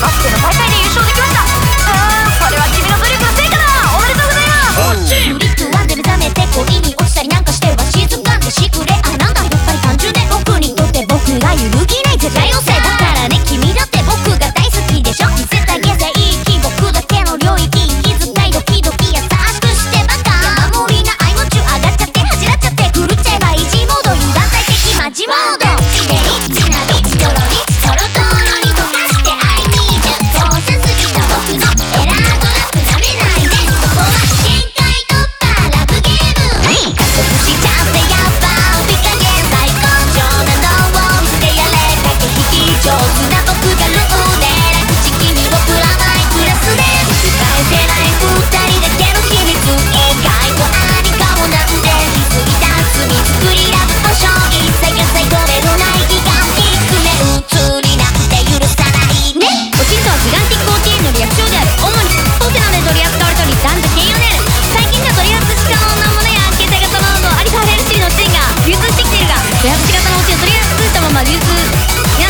ますけ発し方のうちを取り出すとまま流通。や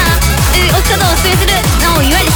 大きさとを指定す。るなおいわゆる